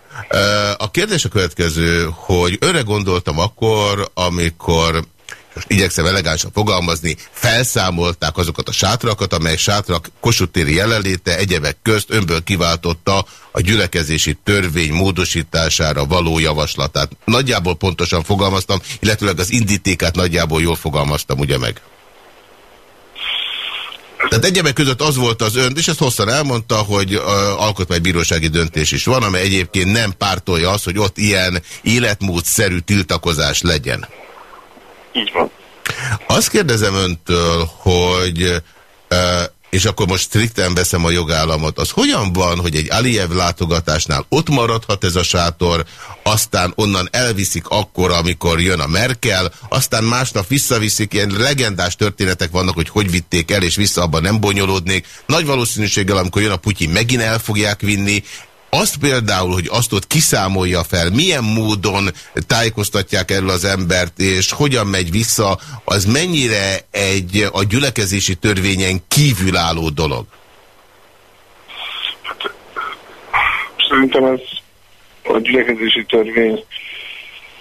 A kérdés a következő, hogy őre gondoltam akkor, amikor most igyekszem elegánsan fogalmazni, felszámolták azokat a sátrakat, amely sátrak kosutéri jelenléte egyebek közt önből kiváltotta a gyülekezési törvény módosítására való javaslatát. Nagyjából pontosan fogalmaztam, illetőleg az indítékát nagyjából jól fogalmaztam, ugye meg? Tehát egyebek között az volt az ön, és ezt hosszan elmondta, hogy uh, alkotmánybírósági döntés is van, amely egyébként nem pártolja az, hogy ott ilyen életmódszerű tiltakozás legyen. Így van. Azt kérdezem öntől, hogy és akkor most strikten veszem a jogállamot, az hogyan van, hogy egy Aliyev látogatásnál ott maradhat ez a sátor, aztán onnan elviszik akkor, amikor jön a Merkel, aztán másnap visszaviszik, ilyen legendás történetek vannak, hogy hogy vitték el, és vissza abban nem bonyolódnék. Nagy valószínűséggel, amikor jön a Putyin, megint el fogják vinni, azt például, hogy azt ott kiszámolja fel, milyen módon tájékoztatják erről az embert, és hogyan megy vissza, az mennyire egy a gyülekezési törvényen kívülálló dolog? Hát, szerintem ez a gyülekezési törvény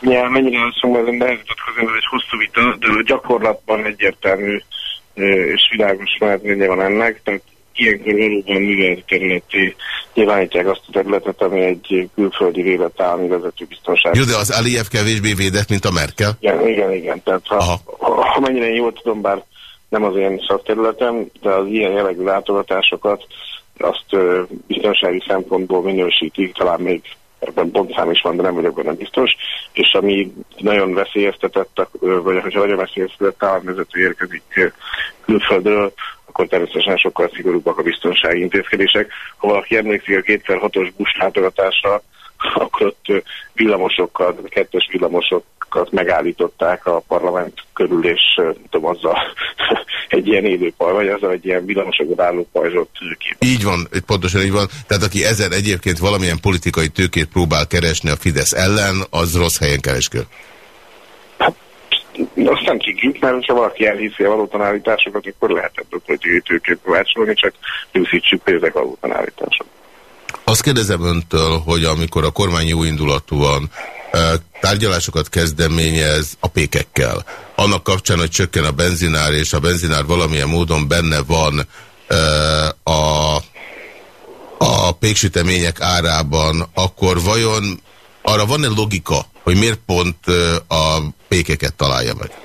Ja, mennyire szó, ez nehezetetkozni, ez egy hosszú vita, de gyakorlatban egyértelmű és világos mezőnye van ennek, tehát ilyenkor valóban műveleti területi nyilvánítják azt a területet, ami egy külföldi vélet állami vezető biztonság. Jó, de az Aliyev kevésbé védett, mint a Merkel? Igen, igen, igen. Tehát ha, ha, ha mennyire jól tudom, bár nem az én szakterületem, de az ilyen jellegű látogatásokat azt ö, biztonsági szempontból minősítik, talán még ebben pontszám is van, de nem vagyok benne biztos, és ami nagyon veszélyeztetett, vagy hogyha nagyon veszélyeztetett államvezető érkezik külföldről, akkor természetesen sokkal szigorúbbak a biztonsági intézkedések. Ha valaki emlékszik a 2006-os Bush látogatásra, akkor ott villamosokat, kettős villamosokat megállították a parlament körül, és tudom, azzal egy ilyen élő paj, vagy azzal egy ilyen villamosokot álló pajzsot kép. Így van, pontosan így van. Tehát aki ezen egyébként valamilyen politikai tőkét próbál keresni a Fidesz ellen, az rossz helyen kereskedő. Azt nem tudjuk, mert ha valaki elhiszi a valótanállításokat, akkor lehetett ott, hogy tőkét kovácsolni, csak őszítsük pénzek valótanállítások. Azt kérdezem öntől, hogy amikor a kormány jó indulatúan tárgyalásokat kezdeményez a pékekkel, annak kapcsán, hogy csökken a benzinár, és a benzinár valamilyen módon benne van a, a péksütemények árában, akkor vajon arra van-e logika, hogy miért pont a pékeket találja meg?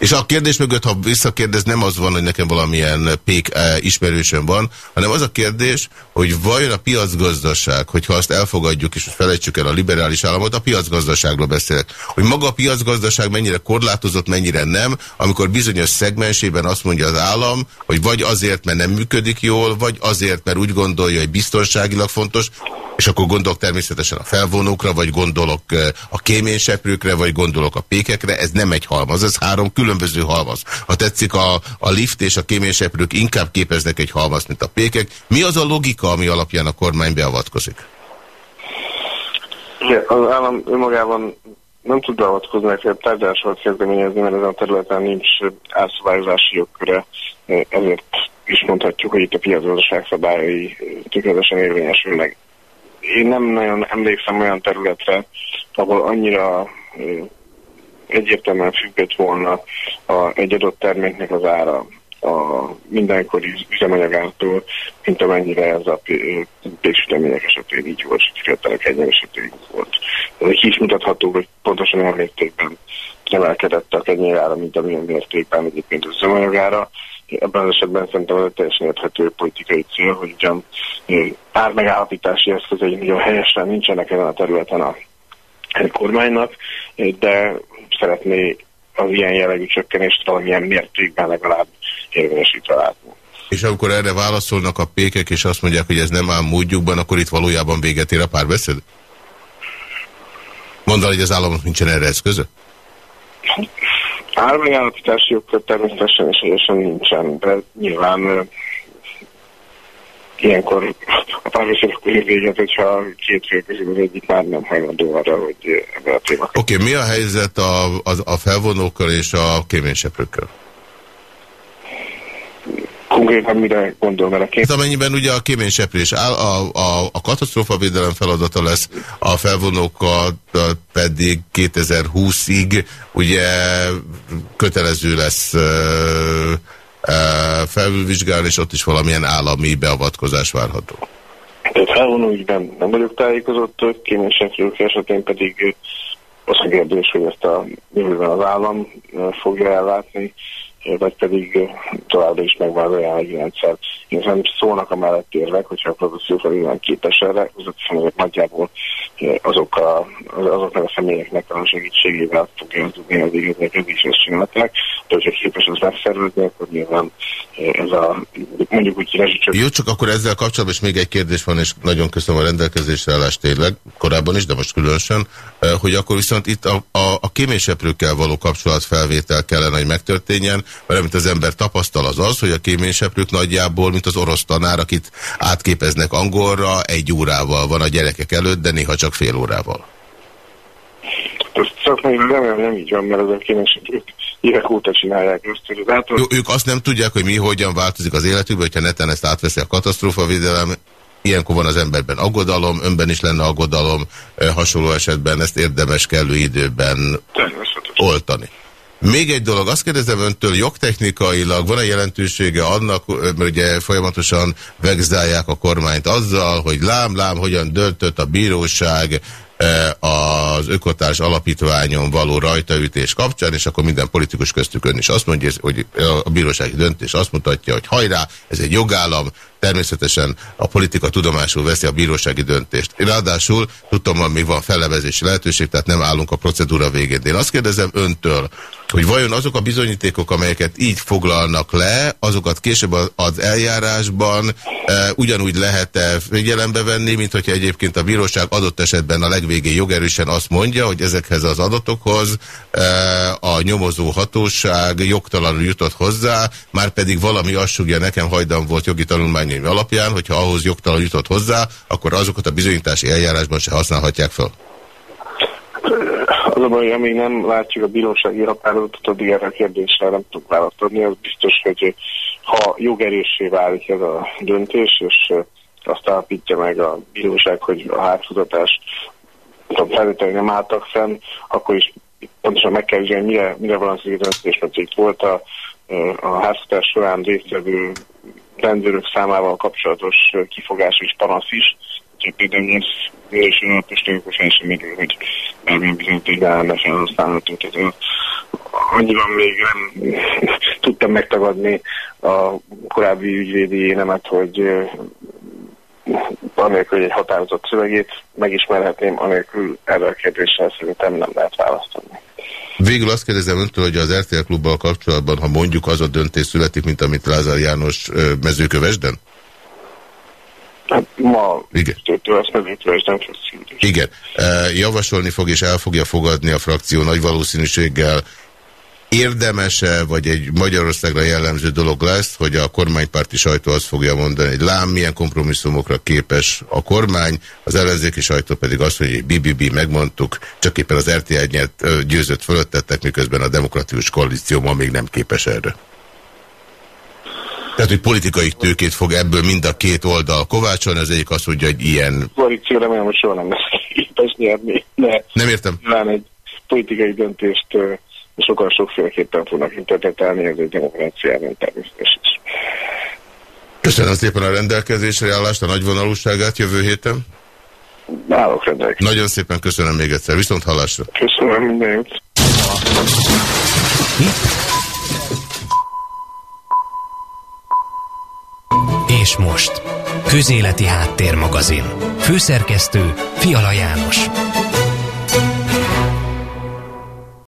És a kérdés mögött, ha visszakérdez, nem az van, hogy nekem valamilyen pék eh, ismerősöm van, hanem az a kérdés, hogy vajon a piacgazdaság, hogyha azt elfogadjuk, és felejtsük el a liberális államot, a piacgazdaságról beszélek. Hogy maga a piacgazdaság mennyire korlátozott, mennyire nem, amikor bizonyos szegmensében azt mondja az állam, hogy vagy azért, mert nem működik jól, vagy azért, mert úgy gondolja, hogy biztonságilag fontos, és akkor gondolok természetesen a felvonókra, vagy gondolok eh, a kéményseprőkre, vagy gondolok a pékekre, ez nem egy halmaz, ez három különböző halmaz. Ha tetszik, a, a lift és a kéményseprők inkább képeznek egy halmaz, mint a pékek. Mi az a logika, ami alapján a kormány beavatkozik? Igen, az állam önmagában nem tud beavatkozni, hogy tárgyalásokat kezdeményezni, mert ezen a területen nincs átszabályozási jogköre, ezért is mondhatjuk, hogy itt a piacgazdaság szabályai tökéletesen érvényesülnek én nem nagyon emlékszem olyan területre, ahol annyira egyértelműen függött volna a, egy adott terméknek az ára a mindenkori üzemanyagától, mint amennyire ez a péksütemények esetén így volt, és fiatalok egyen esetén így volt. Ez egy is mutatható, hogy pontosan olyan mértékben emelkedett a kenyérára, mint amilyen mértékben egyébként az üzemanyagára. Ebben az esetben szerintem ez teljesen érthető politikai cél, hogy ugyan pár megállapítási eszközei nagyon helyesen nincsenek ezen a területen a kormánynak, de szeretné az ilyen jellegű csökkenést valamilyen mértékben legalább érvényesítve látni. És amikor erre válaszolnak a pékek, és azt mondják, hogy ez nem áll módjukban, akkor itt valójában véget ér a párbeszéd? Mondani, hogy az államok nincsen erre eszköze? Állami állapítási jogkör természetesen és nincsen, de nyilván ilyenkor a párbeszéd akkor ér véget, hogyha két fél közül az egyik már nem hajlandó arra, hogy ebben a témát. Oké, okay, mi a helyzet a, a, a felvonókkal és a kéményseprőkkel? Konkrétan mire gondol, mert a kém... Hát amennyiben ugye a kéményseprés áll, a, a, a katasztrófavédelem feladata lesz, a felvonókkal pedig 2020-ig ugye kötelező lesz felülvizsgálni, és ott is valamilyen állami beavatkozás várható. Tehát felvonó ügyben nem vagyok tájékozott, kéményseprők esetén pedig az a kérdés, hogy ezt a jövőben az állam fogja ellátni, vagy pedig továbbra is megvan az ajánlagi rendszer. Én szólnak a mellett érvek, hogyha a produkciófelében képes erre, azok nagyjából azok a, azoknak a személyeknek a segítségével fogja tudni az igaznak, hogy is ezt csinálták, de hogyha képes az megszervezni, akkor nyilván ez a mondjuk úgy rezsicsök. Jó, csak akkor ezzel kapcsolatban is még egy kérdés van, és nagyon köszönöm a rendelkezésre állást tényleg, korábban is, de most különösen, hogy akkor viszont itt a, a, a kéményseprőkkel való kapcsolatfelvétel kellene, hogy megtörténjen, mert amit az ember tapasztal az az, hogy a kéményseprők nagyjából, mint az orosz tanár, akit átképeznek angolra, egy órával van a gyerekek előtt, de néha csak fél órával. Ezt szakmai nem, nem így van, mert ezek kéményseprők évek óta csinálják ezt. Az Jó, ők azt nem tudják, hogy mi hogyan változik az életükben, hogyha neten ezt átveszi a katasztrófavédelem, ilyenkor van az emberben aggodalom, önben is lenne aggodalom, hasonló esetben ezt érdemes kellő időben oltani. Még egy dolog, azt kérdezem öntől, jogtechnikailag van-e jelentősége annak, mert ugye folyamatosan vegzálják a kormányt azzal, hogy lám-lám, hogyan döntött a bíróság az ökotárs alapítványon való rajtaütés kapcsán, és akkor minden politikus köztük ön is azt mondja, hogy a bírósági döntés azt mutatja, hogy hajrá, ez egy jogállam, természetesen a politika tudomásul veszi a bírósági döntést. Ráadásul tudtam, hogy még van fellebezési lehetőség, tehát nem állunk a procedúra végén. Én azt kérdezem öntől, hogy vajon azok a bizonyítékok, amelyeket így foglalnak le, azokat később az eljárásban e, ugyanúgy lehet-e figyelembe venni, mint hogyha egyébként a bíróság adott esetben a legvégén jogerősen azt mondja, hogy ezekhez az adatokhoz e, a nyomozó hatóság jogtalanul jutott hozzá, már pedig valami azt nekem hajdan volt jogi tanulmányaim alapján, hogyha ahhoz jogtalan jutott hozzá, akkor azokat a bizonyítási eljárásban se használhatják fel. Az a baj, amíg nem látjuk a bírósági határozatot, addig erre a kérdésre nem tudok választ adni. Az biztos, hogy ha jogerőssé válik ez a döntés, és azt állapítja meg a bíróság, hogy a házhozatás felvételek nem álltak fenn, akkor is pontosan meg kell vizsgálni, mire, mire van az döntés, mert itt volt a, a házhozatás során résztvevő rendőrök számával kapcsolatos kifogás és panasz is, úgyhogy például ez és alapos fel sem merül, hogy bármilyen bizonyíték lenne felhasználható. Tehát annyiban még nem tudtam megtagadni a korábbi ügyvédi énemet, hogy anélkül, hogy egy határozott szövegét megismerhetném, anélkül erre a kérdéssel szerintem nem lehet választani. Végül azt kérdezem öntől, hogy az RTL klubbal kapcsolatban, ha mondjuk az a döntés születik, mint amit Lázár János mezőkövesden? Hát ma Igen. Igen. Javasolni fog és el fogja fogadni a frakció nagy valószínűséggel. Érdemese, vagy egy Magyarországra jellemző dolog lesz, hogy a kormánypárti sajtó azt fogja mondani, hogy lám, milyen kompromisszumokra képes a kormány, az ellenzéki sajtó pedig azt, hogy BBB megmondtuk, csak éppen az RTL nyert győzött fölöttettek, miközben a demokratikus koalíció ma még nem képes erre. Tehát, hogy politikai tőkét fog ebből mind a két oldal kovácsolni, az egyik azt mondja, hogy ilyen... Koalíció remélem, hogy soha nem lesz képes nyerni. De nem értem. Nyilván egy politikai döntést sokan sokféleképpen fognak interpretálni, ez egy demokráciában természetes is. Köszönöm szépen a rendelkezésre állást, a nagyvonalúságát jövő héten. Állok rendelkezésre. Nagyon szépen köszönöm még egyszer. Viszont hallásra. Köszönöm mindenit. És most, Közéleti Háttérmagazin. Főszerkesztő Fiala János.